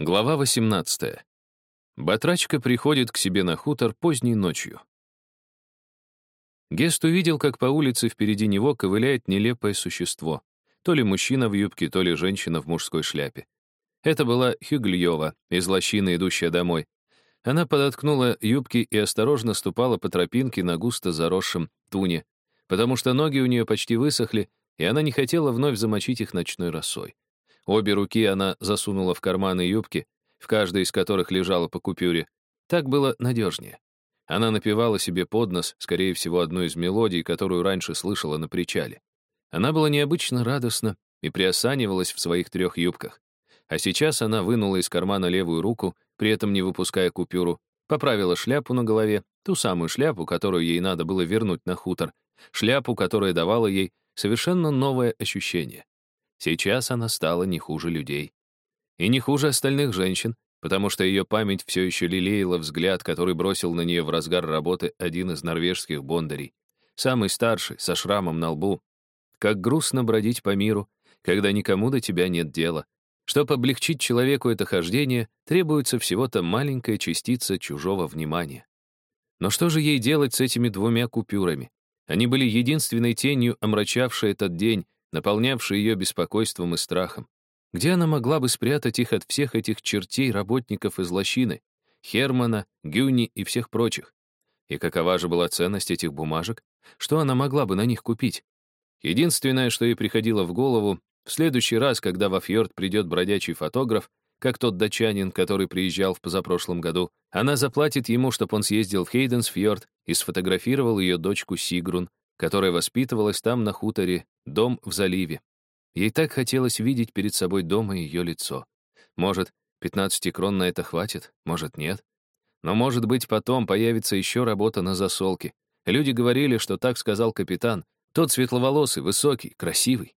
Глава 18. Батрачка приходит к себе на хутор поздней ночью. Гест увидел, как по улице впереди него ковыляет нелепое существо. То ли мужчина в юбке, то ли женщина в мужской шляпе. Это была Хюгльева, из лощины, идущая домой. Она подоткнула юбки и осторожно ступала по тропинке на густо заросшем туне, потому что ноги у нее почти высохли, и она не хотела вновь замочить их ночной росой. Обе руки она засунула в карманы юбки, в каждой из которых лежала по купюре. Так было надежнее. Она напевала себе под нос, скорее всего, одну из мелодий, которую раньше слышала на причале. Она была необычно радостна и приосанивалась в своих трех юбках. А сейчас она вынула из кармана левую руку, при этом не выпуская купюру, поправила шляпу на голове, ту самую шляпу, которую ей надо было вернуть на хутор, шляпу, которая давала ей совершенно новое ощущение. Сейчас она стала не хуже людей. И не хуже остальных женщин, потому что ее память все еще лелеяла взгляд, который бросил на нее в разгар работы один из норвежских бондарей. Самый старший, со шрамом на лбу. Как грустно бродить по миру, когда никому до тебя нет дела. Чтобы облегчить человеку это хождение, требуется всего-то маленькая частица чужого внимания. Но что же ей делать с этими двумя купюрами? Они были единственной тенью, омрачавшей этот день, наполнявший ее беспокойством и страхом. Где она могла бы спрятать их от всех этих чертей работников из лощины, Хермана, Гюни и всех прочих? И какова же была ценность этих бумажек? Что она могла бы на них купить? Единственное, что ей приходило в голову, в следующий раз, когда во фьорд придет бродячий фотограф, как тот датчанин, который приезжал в позапрошлом году, она заплатит ему, чтобы он съездил в Хейденсфьорд и сфотографировал ее дочку Сигрун, которая воспитывалась там на хуторе, дом в заливе. Ей так хотелось видеть перед собой дома ее лицо. Может, 15 крон на это хватит, может, нет. Но, может быть, потом появится еще работа на засолке. Люди говорили, что так сказал капитан. Тот светловолосый, высокий, красивый.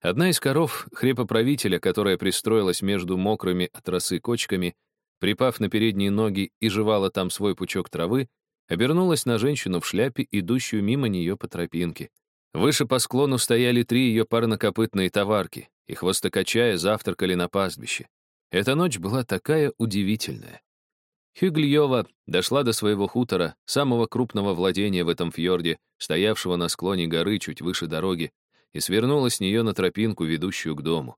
Одна из коров хрепоправителя, которая пристроилась между мокрыми от росы кочками, припав на передние ноги и жевала там свой пучок травы, обернулась на женщину в шляпе, идущую мимо нее по тропинке. Выше по склону стояли три ее парнокопытные товарки, и хвостокачая завтракали на пастбище. Эта ночь была такая удивительная. Хюгльева дошла до своего хутора, самого крупного владения в этом фьорде, стоявшего на склоне горы чуть выше дороги, и свернула с нее на тропинку, ведущую к дому.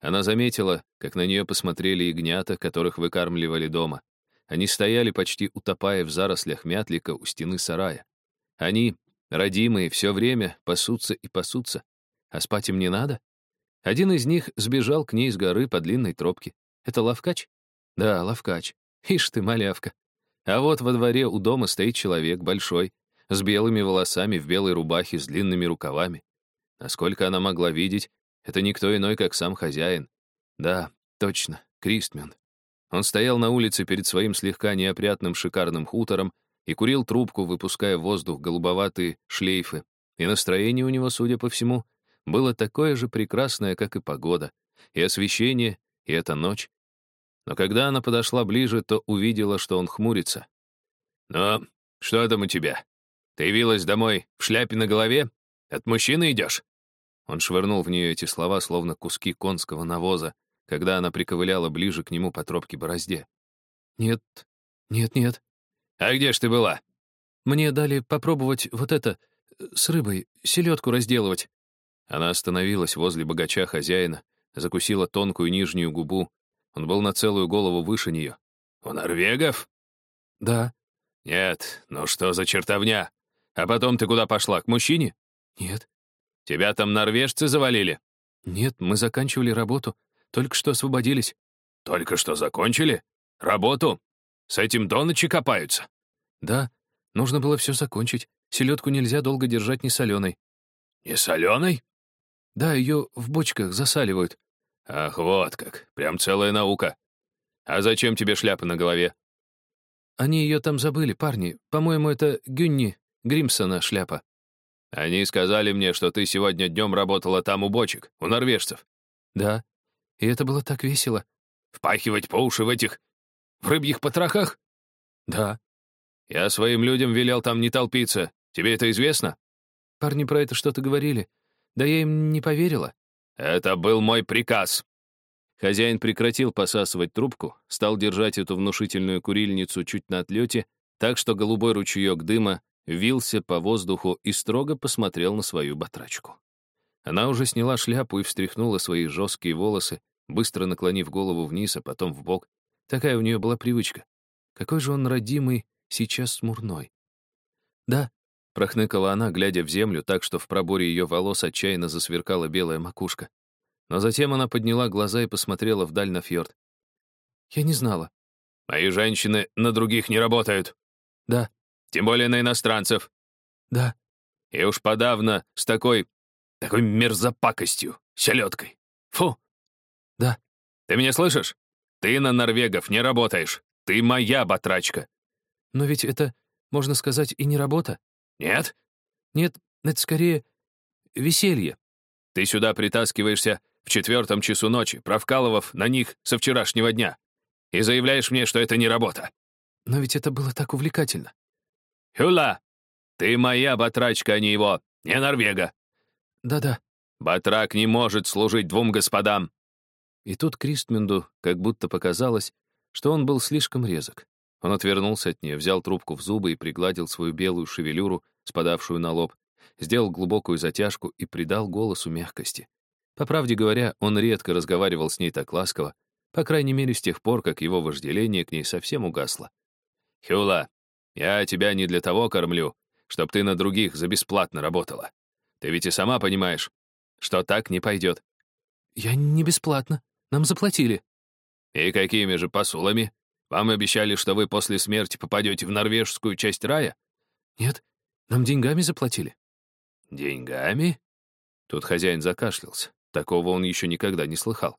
Она заметила, как на нее посмотрели ягнята, которых выкармливали дома. Они стояли, почти утопая в зарослях мятлика у стены сарая. Они, родимые, все время пасутся и пасутся. А спать им не надо? Один из них сбежал к ней с горы по длинной тропке. Это Лавкач? Да, Лавкач. Ишь ты, малявка. А вот во дворе у дома стоит человек большой, с белыми волосами, в белой рубахе, с длинными рукавами. Насколько она могла видеть, это никто иной, как сам хозяин. Да, точно, Кристмен. Он стоял на улице перед своим слегка неопрятным шикарным хутором и курил трубку, выпуская в воздух голубоватые шлейфы. И настроение у него, судя по всему, было такое же прекрасное, как и погода, и освещение, и эта ночь. Но когда она подошла ближе, то увидела, что он хмурится. «Ну, что там у тебя? Ты явилась домой в шляпе на голове? От мужчины идешь?» Он швырнул в нее эти слова, словно куски конского навоза, когда она приковыляла ближе к нему по тропке борозде. «Нет, нет, нет». «А где ж ты была?» «Мне дали попробовать вот это, э, с рыбой, селедку разделывать». Она остановилась возле богача хозяина, закусила тонкую нижнюю губу. Он был на целую голову выше нее. «У норвегов?» «Да». «Нет, ну что за чертовня? А потом ты куда пошла, к мужчине?» «Нет». «Тебя там норвежцы завалили?» «Нет, мы заканчивали работу. Только что освободились». «Только что закончили? Работу? С этим до ночи копаются?» «Да, нужно было все закончить. Селедку нельзя долго держать несоленой». «Не соленой?» «Да, ее в бочках засаливают». «Ах, вот как. Прям целая наука. А зачем тебе шляпа на голове?» «Они ее там забыли, парни. По-моему, это Гюнни Гримсона шляпа». «Они сказали мне, что ты сегодня днем работала там у бочек, у норвежцев». «Да. И это было так весело. Впахивать по уши в этих... в рыбьих потрохах? Да. Я своим людям велел там не толпиться. Тебе это известно? Парни про это что-то говорили. Да я им не поверила. Это был мой приказ. Хозяин прекратил посасывать трубку, стал держать эту внушительную курильницу чуть на отлете, так что голубой ручеек дыма вился по воздуху и строго посмотрел на свою батрачку. Она уже сняла шляпу и встряхнула свои жесткие волосы, быстро наклонив голову вниз, а потом в бок. Такая у нее была привычка. Какой же он родимый, сейчас смурной. «Да», — прохныкала она, глядя в землю так, что в проборе ее волос отчаянно засверкала белая макушка. Но затем она подняла глаза и посмотрела вдаль на фьорд. «Я не знала». «Мои женщины на других не работают». «Да». «Тем более на иностранцев». «Да». «И уж подавно с такой... такой мерзопакостью, селедкой. Фу». «Ты меня слышишь? Ты на норвегов не работаешь. Ты моя батрачка». «Но ведь это, можно сказать, и не работа». «Нет?» «Нет, это скорее веселье». «Ты сюда притаскиваешься в четвертом часу ночи, провкалывав на них со вчерашнего дня, и заявляешь мне, что это не работа». «Но ведь это было так увлекательно». «Хюла! Ты моя батрачка, а не его, не Норвега». «Да-да». «Батрак не может служить двум господам». И тут Кристминду как будто показалось, что он был слишком резок. Он отвернулся от нее, взял трубку в зубы и пригладил свою белую шевелюру, спадавшую на лоб, сделал глубокую затяжку и придал голосу мягкости. По правде говоря, он редко разговаривал с ней так ласково, по крайней мере, с тех пор, как его вожделение к ней совсем угасло. «Хюла, я тебя не для того кормлю, чтоб ты на других за бесплатно работала. Ты ведь и сама понимаешь, что так не пойдет». «Я не бесплатно. Нам заплатили». «И какими же посулами? Вам обещали, что вы после смерти попадете в норвежскую часть рая?» «Нет, нам деньгами заплатили». «Деньгами?» Тут хозяин закашлялся. Такого он еще никогда не слыхал.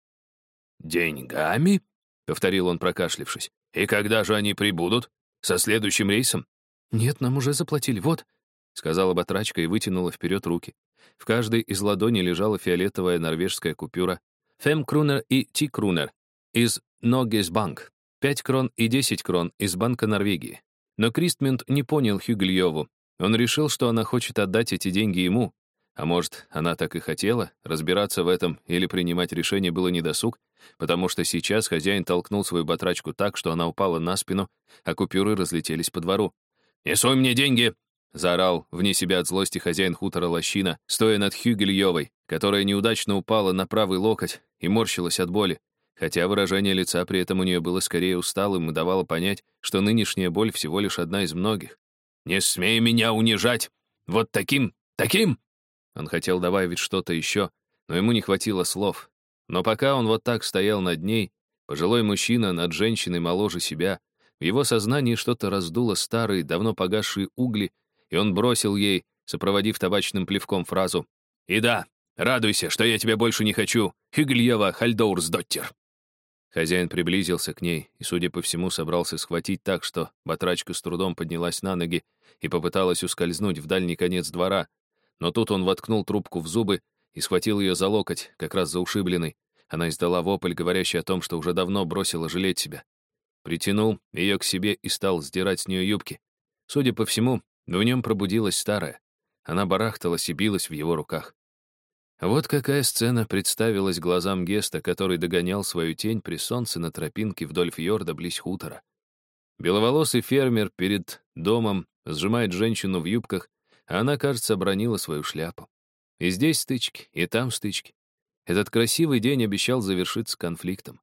«Деньгами?» — повторил он, прокашлившись. «И когда же они прибудут? Со следующим рейсом?» «Нет, нам уже заплатили, вот», — сказала батрачка и вытянула вперед руки. В каждой из ладоней лежала фиолетовая норвежская купюра. Фем крунер и ти крунер из Ногесбанк. Пять крон и десять крон из Банка Норвегии. Но Кристмент не понял Хюгельеву. Он решил, что она хочет отдать эти деньги ему, а может, она так и хотела, разбираться в этом или принимать решение было недосуг, потому что сейчас хозяин толкнул свою батрачку так, что она упала на спину, а купюры разлетелись по двору. «Не суй мне деньги!» — заорал вне себя от злости хозяин хутора Лощина, стоя над Хюгельевой, которая неудачно упала на правый локоть и морщилась от боли, хотя выражение лица при этом у нее было скорее усталым и давало понять, что нынешняя боль всего лишь одна из многих. «Не смей меня унижать! Вот таким, таким!» Он хотел добавить что-то еще, но ему не хватило слов. Но пока он вот так стоял над ней, пожилой мужчина над женщиной моложе себя, в его сознании что-то раздуло старые, давно погасшие угли, и он бросил ей, сопроводив табачным плевком фразу «И да, радуйся, что я тебя больше не хочу, Хюгельева Хальдоурсдоттер». Хозяин приблизился к ней и, судя по всему, собрался схватить так, что батрачка с трудом поднялась на ноги и попыталась ускользнуть в дальний конец двора, но тут он воткнул трубку в зубы и схватил ее за локоть, как раз за ушибленный. Она издала вопль, говорящий о том, что уже давно бросила жалеть себя. Притянул ее к себе и стал сдирать с нее юбки. Судя по всему, в нем пробудилась старая. Она барахталась и билась в его руках. Вот какая сцена представилась глазам Геста, который догонял свою тень при солнце на тропинке вдоль фьорда близ хутора. Беловолосый фермер перед домом сжимает женщину в юбках, а она, кажется, обронила свою шляпу. И здесь стычки, и там стычки. Этот красивый день обещал завершиться конфликтом.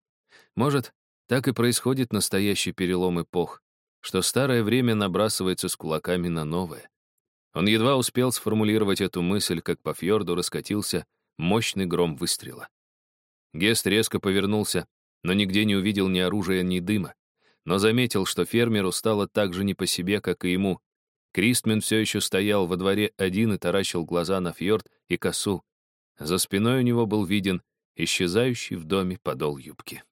Может, так и происходит настоящий перелом эпох, что старое время набрасывается с кулаками на новое. Он едва успел сформулировать эту мысль, как по фьорду раскатился мощный гром выстрела. Гест резко повернулся, но нигде не увидел ни оружия, ни дыма, но заметил, что фермеру стало так же не по себе, как и ему, Кристмен все еще стоял во дворе один и таращил глаза на фьорд и косу. За спиной у него был виден исчезающий в доме подол юбки.